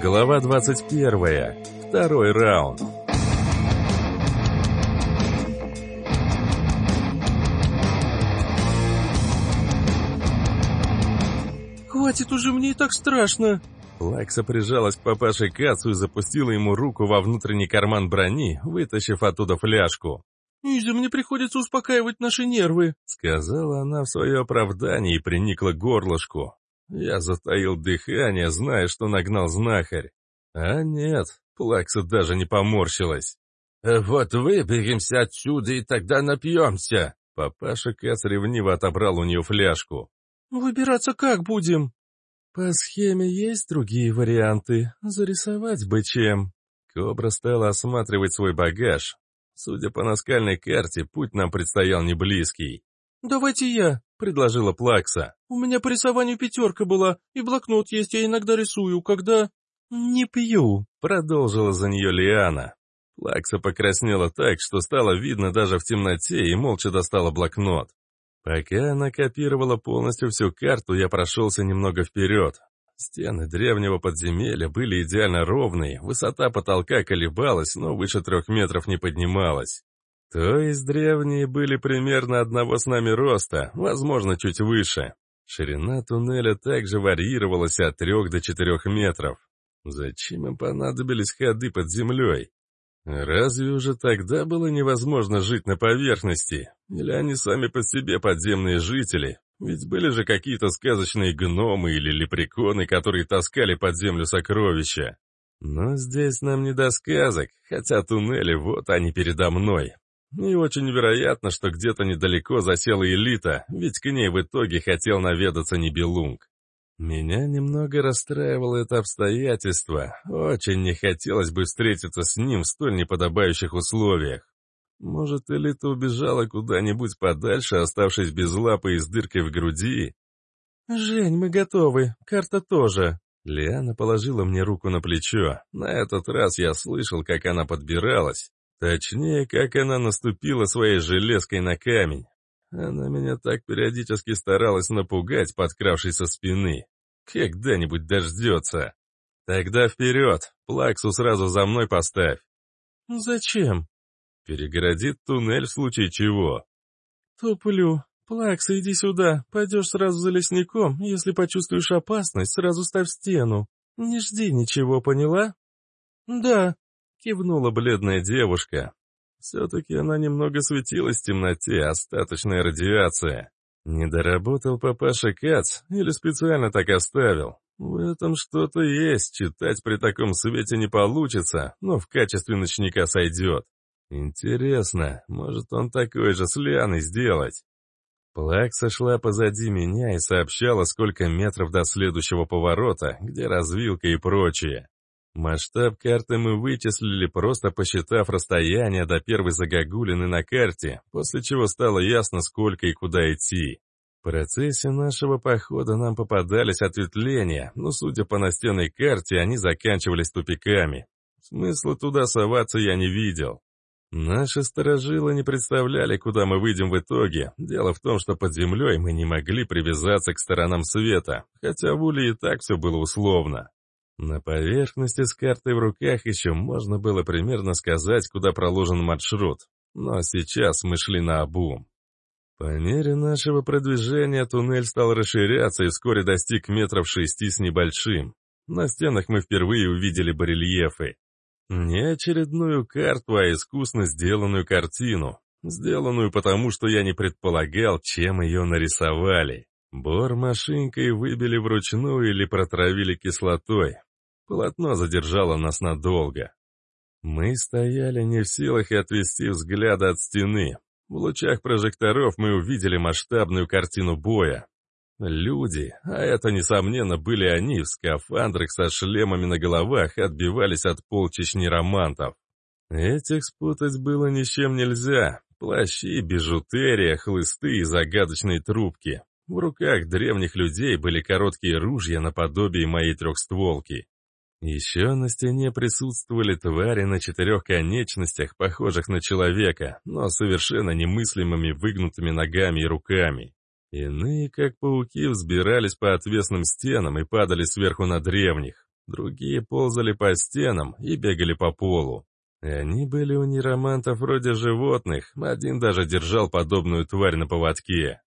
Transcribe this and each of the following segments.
Глава 21. Второй раунд. «Хватит уже, мне и так страшно!» Лакса прижалась к папаше Кацу и запустила ему руку во внутренний карман брони, вытащив оттуда фляжку. «Изя, мне приходится успокаивать наши нервы», — сказала она в свое оправдание и приникла к горлышку. Я затаил дыхание, зная, что нагнал знахарь. А нет, Плакса даже не поморщилась. «Вот выберемся отсюда, и тогда напьемся!» Папаша Кац ревниво отобрал у нее фляжку. «Выбираться как будем?» «По схеме есть другие варианты. Зарисовать бы чем». Кобра стала осматривать свой багаж. Судя по наскальной карте, путь нам предстоял не близкий. «Давайте я», — предложила Плакса. «У меня по рисованию пятерка была, и блокнот есть, я иногда рисую, когда...» «Не пью», — продолжила за нее Лиана. Плакса покраснела так, что стало видно даже в темноте, и молча достала блокнот. Пока она копировала полностью всю карту, я прошелся немного вперед. Стены древнего подземелья были идеально ровные, высота потолка колебалась, но выше трех метров не поднималась. То есть древние были примерно одного с нами роста, возможно, чуть выше. Ширина туннеля также варьировалась от трех до четырех метров. Зачем им понадобились ходы под землей? Разве уже тогда было невозможно жить на поверхности? Или они сами по себе подземные жители? Ведь были же какие-то сказочные гномы или лепреконы, которые таскали под землю сокровища. Но здесь нам не до сказок, хотя туннели вот они передо мной. И очень вероятно, что где-то недалеко засела элита, ведь к ней в итоге хотел наведаться Нибелунг. Меня немного расстраивало это обстоятельство. Очень не хотелось бы встретиться с ним в столь неподобающих условиях. Может, элита убежала куда-нибудь подальше, оставшись без лапы и с дыркой в груди? «Жень, мы готовы. Карта тоже». Лиана положила мне руку на плечо. На этот раз я слышал, как она подбиралась. Точнее, как она наступила своей железкой на камень. Она меня так периодически старалась напугать, подкравшись со спины. Когда-нибудь дождется. Тогда вперед, плаксу сразу за мной поставь. Зачем? Перегородит туннель в случае чего. Туплю. Плакса, иди сюда. Пойдешь сразу за лесником. Если почувствуешь опасность, сразу ставь стену. Не жди ничего, поняла? Да, кивнула бледная девушка. Все-таки она немного светилась в темноте, остаточная радиация. Не доработал папаша Кац или специально так оставил? В этом что-то есть, читать при таком свете не получится, но в качестве ночника сойдет. Интересно, может он такой же с Лианой сделать? Плак сошла позади меня и сообщала, сколько метров до следующего поворота, где развилка и прочее. Масштаб карты мы вычислили, просто посчитав расстояние до первой загогулины на карте, после чего стало ясно, сколько и куда идти. В процессе нашего похода нам попадались ответвления, но, судя по настенной карте, они заканчивались тупиками. Смысла туда соваться я не видел. Наши сторожилы не представляли, куда мы выйдем в итоге. Дело в том, что под землей мы не могли привязаться к сторонам света, хотя в Уле и так все было условно. На поверхности с картой в руках еще можно было примерно сказать, куда проложен маршрут, но сейчас мы шли на обум. По мере нашего продвижения туннель стал расширяться и вскоре достиг метров шести с небольшим. На стенах мы впервые увидели барельефы. Не очередную карту, а искусно сделанную картину. Сделанную потому, что я не предполагал, чем ее нарисовали. Бор машинкой выбили вручную или протравили кислотой, Полотно задержало нас надолго. Мы стояли не в силах отвести взгляда от стены. В лучах прожекторов мы увидели масштабную картину боя. Люди, а это, несомненно, были они, в скафандрах со шлемами на головах, отбивались от полчищ неромантов. Этих спутать было ни с чем нельзя. Плащи, бижутерия, хлысты и загадочные трубки. В руках древних людей были короткие ружья наподобие моей трехстволки. Еще на стене присутствовали твари на четырех конечностях, похожих на человека, но совершенно немыслимыми выгнутыми ногами и руками. Иные, как пауки, взбирались по отвесным стенам и падали сверху на древних. Другие ползали по стенам и бегали по полу. Они были у неромантов вроде животных, один даже держал подобную тварь на поводке.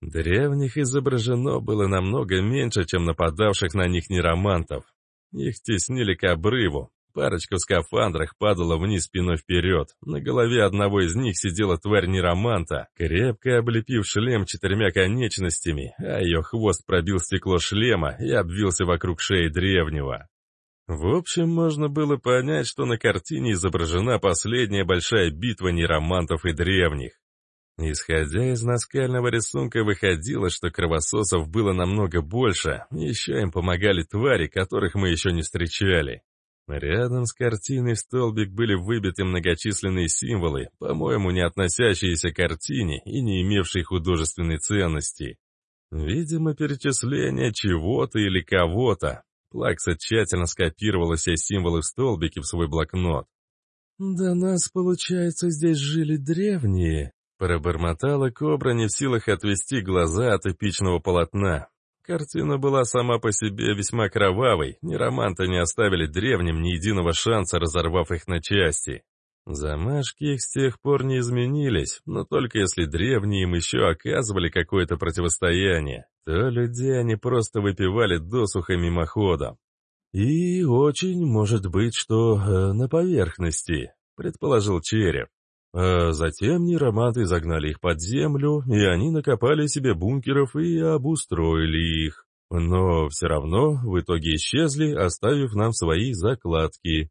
Древних изображено было намного меньше, чем нападавших на них неромантов. Их теснили к обрыву. Парочка в скафандрах падала вниз спиной вперед. На голове одного из них сидела тварь нероманта, крепко облепив шлем четырьмя конечностями, а ее хвост пробил стекло шлема и обвился вокруг шеи древнего. В общем, можно было понять, что на картине изображена последняя большая битва неромантов и древних. Исходя из наскального рисунка, выходило, что кровососов было намного больше, еще им помогали твари, которых мы еще не встречали. Рядом с картиной в столбик были выбиты многочисленные символы, по-моему, не относящиеся к картине и не имевшие художественной ценности. Видимо, перечисление чего-то или кого-то. Плакса тщательно скопировала все символы в столбике в свой блокнот. «Да нас, получается, здесь жили древние», Пробормотала кобра, не в силах отвести глаза от эпичного полотна. Картина была сама по себе весьма кровавой, ни романта не оставили древним ни единого шанса, разорвав их на части. Замашки их с тех пор не изменились, но только если древние им еще оказывали какое-то противостояние, то людей они просто выпивали досуха мимоходом. «И очень может быть, что э, на поверхности», — предположил Череп. А затем нероманты загнали их под землю, и они накопали себе бункеров и обустроили их. Но все равно в итоге исчезли, оставив нам свои закладки.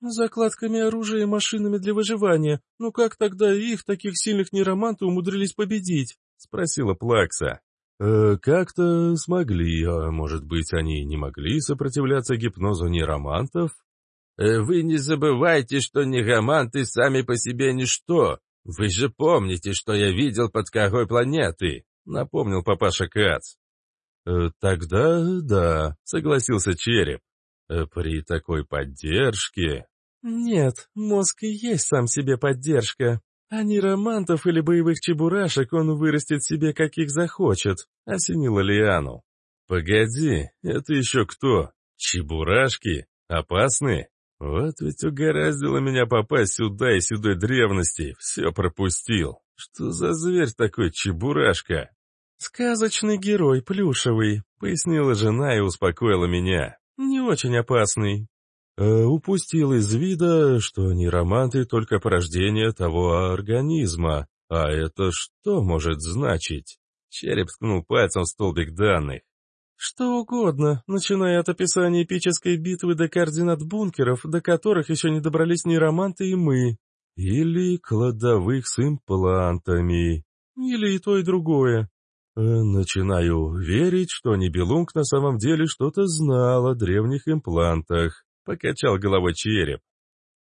«Закладками оружия и машинами для выживания. Ну как тогда их, таких сильных нероманты, умудрились победить?» — спросила Плакса. «Э, «Как-то смогли, а может быть, они не могли сопротивляться гипнозу неромантов?» Э, «Вы не забывайте, что негаманты сами по себе ничто. Вы же помните, что я видел под какой планетой», — напомнил папаша Кац. Э, «Тогда да», — согласился Череп. Э, «При такой поддержке...» «Нет, мозг и есть сам себе поддержка. А не романтов или боевых чебурашек он вырастет себе, каких захочет», — осенила Лиану. «Погоди, это еще кто? Чебурашки? Опасные?» Вот ведь угораздило меня попасть сюда и сюда древности, все пропустил. Что за зверь такой чебурашка? «Сказочный герой, плюшевый», — пояснила жена и успокоила меня. «Не очень опасный». Э, упустил из вида, что не романты только порождение того организма. А это что может значить? Череп ткнул пальцем в столбик данных. Что угодно, начиная от описания эпической битвы до координат бункеров, до которых еще не добрались ни романты и мы. Или кладовых с имплантами. Или и то, и другое. Э, начинаю верить, что Нибелунг на самом деле что-то знал о древних имплантах. Покачал головой череп.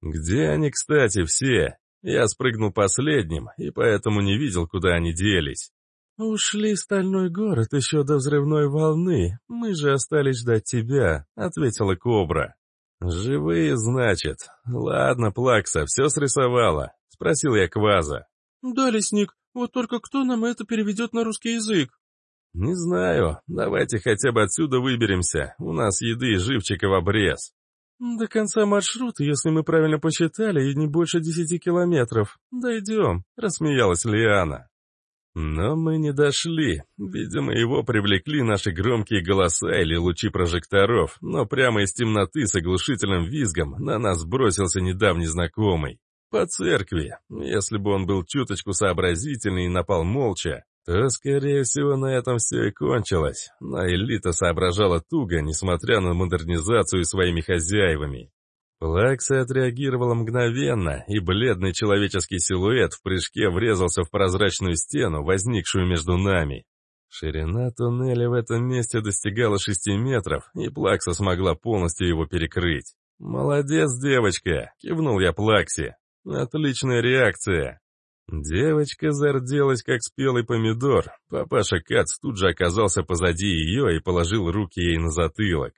Где они, кстати, все? Я спрыгнул последним, и поэтому не видел, куда они делись. «Ушли в стальной город еще до взрывной волны. Мы же остались ждать тебя», — ответила Кобра. «Живые, значит. Ладно, Плакса, все срисовала», — спросил я Кваза. «Да, лесник, вот только кто нам это переведет на русский язык?» «Не знаю. Давайте хотя бы отсюда выберемся. У нас еды и живчика в обрез». «До конца маршрута, если мы правильно посчитали, и не больше десяти километров. Дойдем», — рассмеялась Лиана. Но мы не дошли. Видимо, его привлекли наши громкие голоса или лучи прожекторов, но прямо из темноты с оглушительным визгом на нас бросился недавний знакомый. По церкви. Если бы он был чуточку сообразительный и напал молча, то, скорее всего, на этом все и кончилось. Но элита соображала туго, несмотря на модернизацию своими хозяевами. Плакса отреагировала мгновенно, и бледный человеческий силуэт в прыжке врезался в прозрачную стену, возникшую между нами. Ширина туннеля в этом месте достигала шести метров, и Плакса смогла полностью его перекрыть. «Молодец, девочка!» — кивнул я Плаксе. «Отличная реакция!» Девочка зарделась, как спелый помидор. Папаша Кац тут же оказался позади ее и положил руки ей на затылок.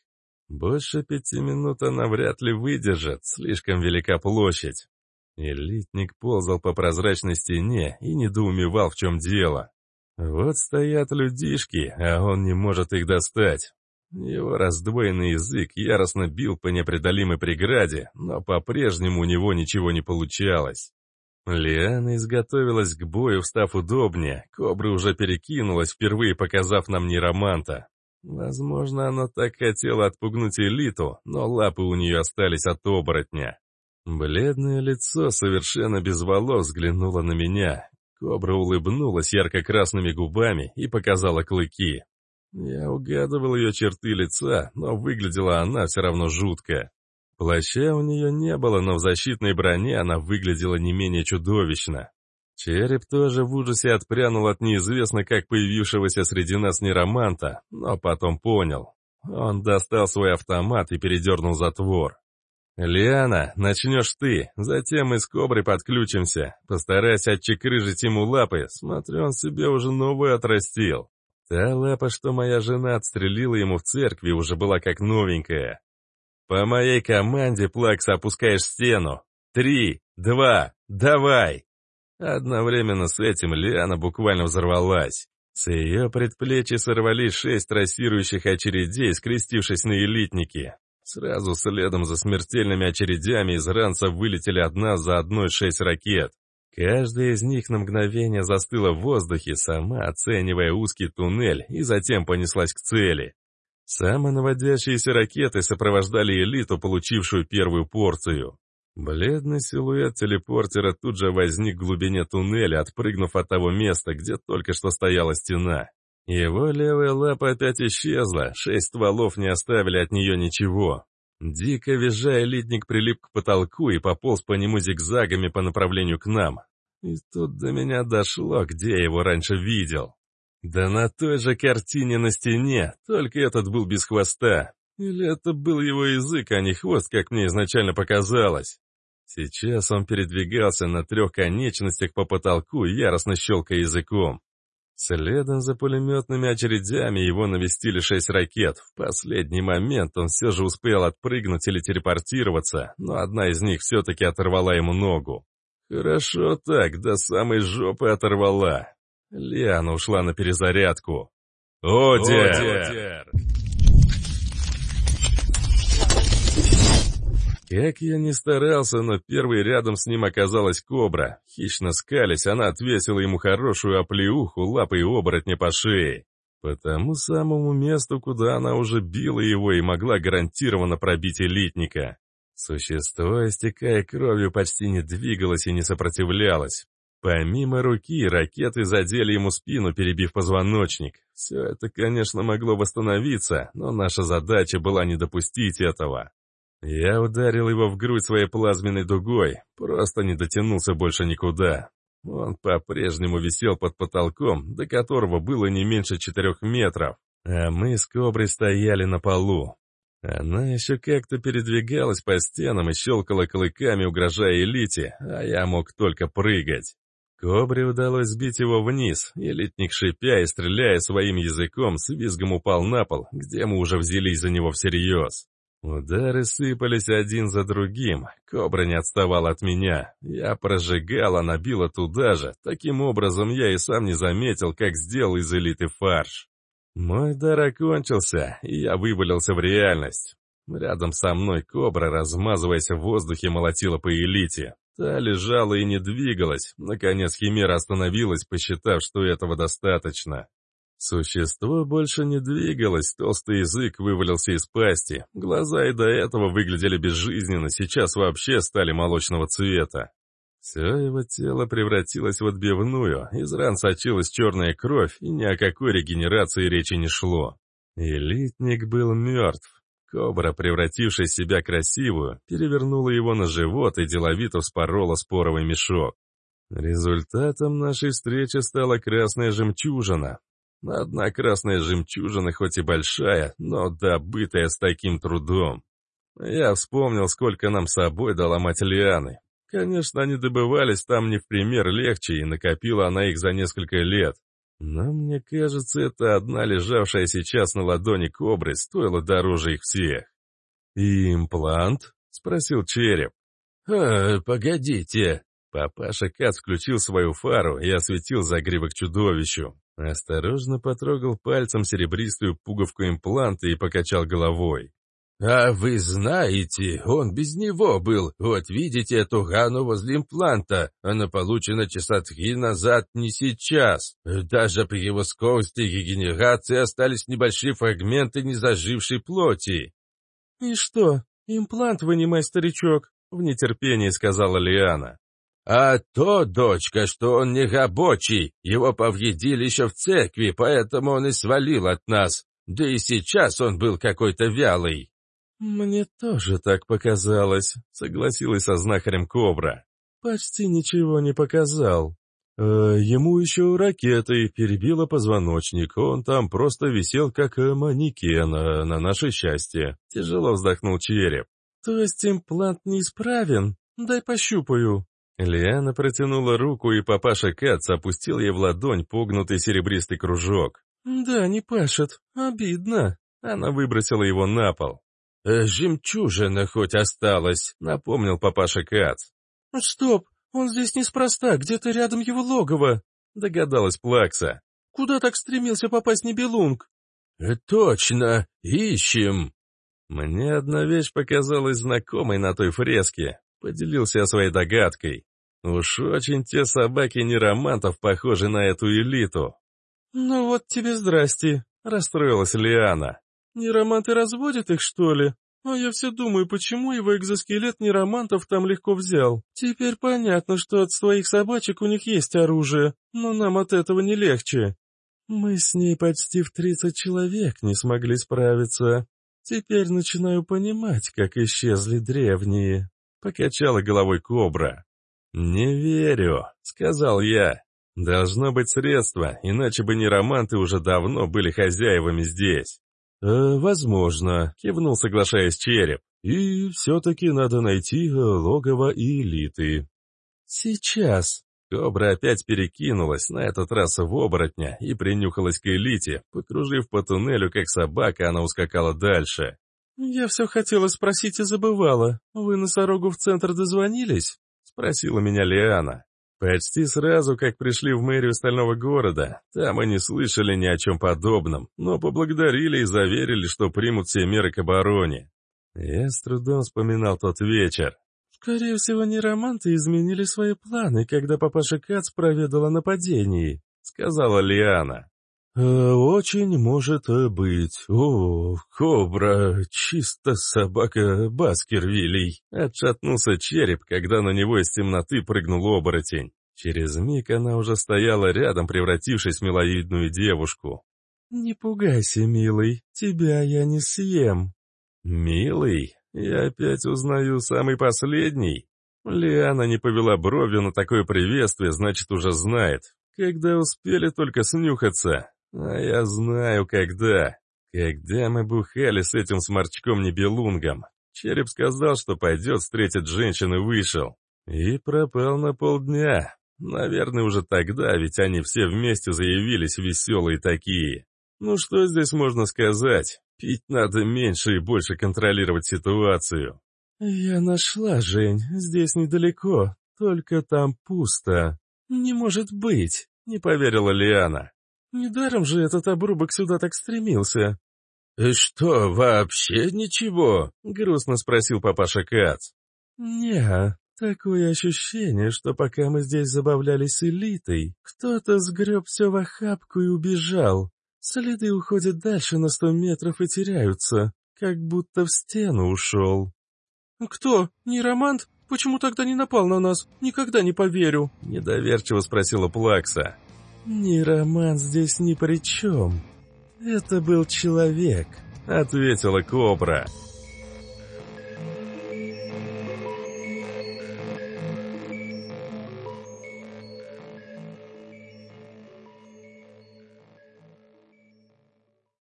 Больше пяти минут она вряд ли выдержит, слишком велика площадь. Элитник ползал по прозрачной стене и недоумевал, в чем дело. Вот стоят людишки, а он не может их достать. Его раздвоенный язык яростно бил по непреодолимой преграде, но по-прежнему у него ничего не получалось. Лиана изготовилась к бою, встав удобнее. Кобра уже перекинулась, впервые показав нам нейроманта. Возможно, она так хотела отпугнуть элиту, но лапы у нее остались от оборотня. Бледное лицо, совершенно без волос, взглянуло на меня. Кобра улыбнулась ярко-красными губами и показала клыки. Я угадывал ее черты лица, но выглядела она все равно жутко. Плаща у нее не было, но в защитной броне она выглядела не менее чудовищно. Череп тоже в ужасе отпрянул от неизвестно как появившегося среди нас нероманта, но потом понял. Он достал свой автомат и передернул затвор. «Лиана, начнешь ты, затем мы с Коброй подключимся. Постарайся отчекрыжить ему лапы, смотрю, он себе уже новую отрастил. Та лапа, что моя жена отстрелила ему в церкви, уже была как новенькая. По моей команде, Плакс, опускаешь стену. Три, два, давай!» Одновременно с этим Лиана буквально взорвалась. С ее предплечья сорвались шесть трассирующих очередей, скрестившись на элитнике. Сразу следом за смертельными очередями из ранца вылетели одна за одной шесть ракет. Каждая из них на мгновение застыла в воздухе, сама оценивая узкий туннель, и затем понеслась к цели. Самонаводящиеся ракеты сопровождали элиту, получившую первую порцию. Бледный силуэт телепортера тут же возник в глубине туннеля, отпрыгнув от того места, где только что стояла стена. Его левая лапа опять исчезла, шесть стволов не оставили от нее ничего. Дико визжая, литник прилип к потолку и пополз по нему зигзагами по направлению к нам. И тут до меня дошло, где я его раньше видел. Да на той же картине на стене, только этот был без хвоста. Или это был его язык, а не хвост, как мне изначально показалось. Сейчас он передвигался на трех конечностях по потолку, яростно щелкая языком. Следом за пулеметными очередями его навестили шесть ракет. В последний момент он все же успел отпрыгнуть или телепортироваться, но одна из них все-таки оторвала ему ногу. Хорошо так, до самой жопы оторвала. Лиана ушла на перезарядку. «Одер!», Одер! Как я ни старался, но первый рядом с ним оказалась кобра. Хищно скались, она отвесила ему хорошую оплеуху лапой оборотня по шее. По тому самому месту, куда она уже била его и могла гарантированно пробить элитника. Существо, истекая кровью, почти не двигалось и не сопротивлялось. Помимо руки, ракеты задели ему спину, перебив позвоночник. Все это, конечно, могло восстановиться, но наша задача была не допустить этого. Я ударил его в грудь своей плазменной дугой, просто не дотянулся больше никуда. Он по-прежнему висел под потолком, до которого было не меньше четырех метров, а мы с Коброй стояли на полу. Она еще как-то передвигалась по стенам и щелкала клыками, угрожая элите, а я мог только прыгать. Кобре удалось сбить его вниз, и летник, шипя и стреляя своим языком, с визгом упал на пол, где мы уже взялись за него всерьез. Удары сыпались один за другим. Кобра не отставала от меня. Я прожигал, она била туда же. Таким образом, я и сам не заметил, как сделал из элиты фарш. Мой дар окончился, и я вывалился в реальность. Рядом со мной кобра, размазываясь в воздухе, молотила по элите. Та лежала и не двигалась. Наконец Химера остановилась, посчитав, что этого достаточно. Существо больше не двигалось, толстый язык вывалился из пасти. Глаза и до этого выглядели безжизненно, сейчас вообще стали молочного цвета. Все его тело превратилось в отбивную, из ран сочилась черная кровь, и ни о какой регенерации речи не шло. Элитник был мертв. Кобра, превратившая себя красивую, перевернула его на живот и деловито вспорола споровый мешок. Результатом нашей встречи стала красная жемчужина, Одна красная жемчужина, хоть и большая, но добытая с таким трудом. Я вспомнил, сколько нам с собой дала мать Лианы. Конечно, они добывались там не в пример легче, и накопила она их за несколько лет. Но мне кажется, это одна лежавшая сейчас на ладони кобры стоила дороже их всех. «И имплант?» — спросил череп. «А, погодите!» Папаша Кац включил свою фару и осветил загривок чудовищу. Осторожно потрогал пальцем серебристую пуговку импланта и покачал головой. «А вы знаете, он без него был. Вот видите эту гану возле импланта. Она получена часа три назад, не сейчас. Даже при его скорости регенерации остались небольшие фрагменты незажившей плоти». «И что, имплант вынимай, старичок?» — в нетерпении сказала Лиана. «А то, дочка, что он не рабочий. Его повредили еще в церкви, поэтому он и свалил от нас. Да и сейчас он был какой-то вялый». «Мне тоже так показалось», — согласилась со знахарем Кобра. «Почти ничего не показал. Э, ему еще ракетой перебило позвоночник, он там просто висел как э, манекен, э, на наше счастье». Тяжело вздохнул череп. «То есть имплант неисправен? Дай пощупаю». Лиана протянула руку, и папаша Кац опустил ей в ладонь погнутый серебристый кружок. «Да, не пашет. Обидно». Она выбросила его на пол. «Э, «Жемчужина хоть осталась», — напомнил папаша Кац. «Стоп, он здесь неспроста, где-то рядом его логово», — догадалась Плакса. «Куда так стремился попасть Небелунг?» «Э, «Точно, ищем». Мне одна вещь показалась знакомой на той фреске. Поделился своей догадкой. Уж очень те собаки неромантов похожи на эту элиту. «Ну вот тебе здрасте», — расстроилась Лиана. Нероманты разводят их, что ли? А я все думаю, почему его экзоскелет неромантов там легко взял. Теперь понятно, что от своих собачек у них есть оружие, но нам от этого не легче. Мы с ней почти в тридцать человек не смогли справиться. Теперь начинаю понимать, как исчезли древние. Покачала головой кобра. «Не верю», — сказал я. «Должно быть средство, иначе бы нероманты уже давно были хозяевами здесь». «Э, «Возможно», — кивнул, соглашаясь череп. «И все-таки надо найти э, логово элиты». «Сейчас». Кобра опять перекинулась, на этот раз в оборотня, и принюхалась к элите. Покружив по туннелю, как собака, она ускакала дальше. «Я все хотела спросить и забывала. Вы носорогу в центр дозвонились?» — спросила меня Лиана. Почти сразу, как пришли в мэрию стального города, там мы не слышали ни о чем подобном, но поблагодарили и заверили, что примут все меры к обороне. Я с трудом вспоминал тот вечер. «Скорее всего, нероманты изменили свои планы, когда папаша Кац проведал о нападении», — сказала Лиана. «Э, «Очень может быть. О, кобра, чисто собака Баскервилей!» Отшатнулся череп, когда на него из темноты прыгнул оборотень. Через миг она уже стояла рядом, превратившись в миловидную девушку. «Не пугайся, милый, тебя я не съем». «Милый? Я опять узнаю самый последний?» Лиана не повела бровью на такое приветствие, значит, уже знает. Когда успели только снюхаться, а я знаю, когда. Когда мы бухали с этим сморчком-небелунгом. Череп сказал, что пойдет встретить женщин и вышел. И пропал на полдня. Наверное, уже тогда, ведь они все вместе заявились веселые такие. Ну что здесь можно сказать? Пить надо меньше и больше контролировать ситуацию. «Я нашла, Жень, здесь недалеко, только там пусто». «Не может быть», — не поверила Лиана. Недаром же этот обрубок сюда так стремился. «Э, «Что, вообще ничего?» — грустно спросил папаша Кац. не такое ощущение, что пока мы здесь забавлялись элитой, кто-то сгреб все в охапку и убежал. Следы уходят дальше на сто метров и теряются, как будто в стену ушел». «Кто? Неромант? Почему тогда не напал на нас? Никогда не поверю!» — недоверчиво спросила Плакса. «Роман здесь ни при чем. Это был человек», — ответила Кобра.